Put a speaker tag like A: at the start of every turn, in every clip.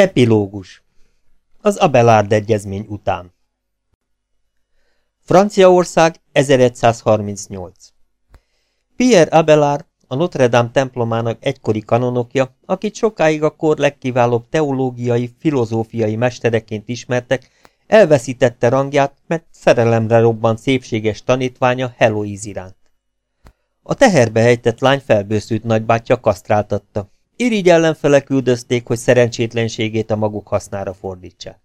A: Epilógus. Az Abelard egyezmény után. Franciaország 1138 Pierre Abelard, a Notre Dame templomának egykori kanonokja, akit sokáig a kor legkiválóbb teológiai, filozófiai mestereként ismertek, elveszítette rangját, mert szerelemre robbant szépséges tanítványa Heloise iránt. A teherbe ejtett lány felbőszült nagybátyja kasztráltatta, Irigy ellenfele küldözték, hogy szerencsétlenségét a maguk hasznára fordítsák.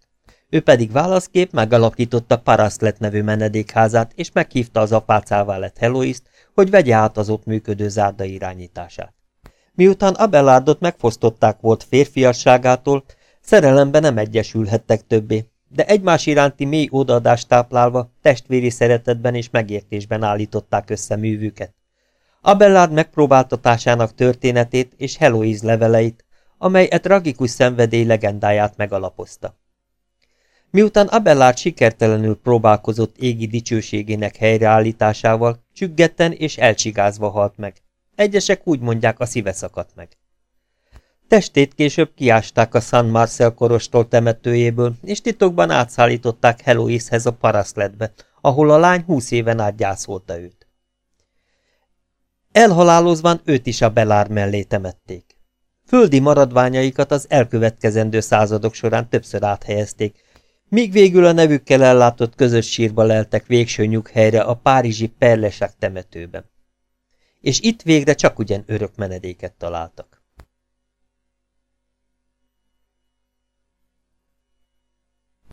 A: Ő pedig válaszkép megalapította Paraszlet nevű menedékházát, és meghívta az apácává lett Heloiszt, hogy vegye át az ott működő zárda irányítását. Miután Abelardot megfosztották volt férfiasságától, szerelemben nem egyesülhettek többé, de egymás iránti mély odaadást táplálva, testvéri szeretetben és megértésben állították össze művüket. Abelard megpróbáltatásának történetét és Heloise leveleit, amely e tragikus szenvedély legendáját megalapozta. Miután Abelard sikertelenül próbálkozott égi dicsőségének helyreállításával, csüggetten és elcsigázva halt meg. Egyesek úgy mondják, a szíve szakadt meg. Testét később kiásták a San Marcel korostól temetőjéből, és titokban átszállították Heloishez a paraszletbe, ahol a lány húsz éven át gyászolta őt. Elhalálozván őt is a belár mellé temették. Földi maradványaikat az elkövetkezendő századok során többször áthelyezték, míg végül a nevükkel ellátott közös sírba leltek végső nyughelyre a párizsi Perlesek temetőben. És itt végre csak ugyan örök menedéket találtak.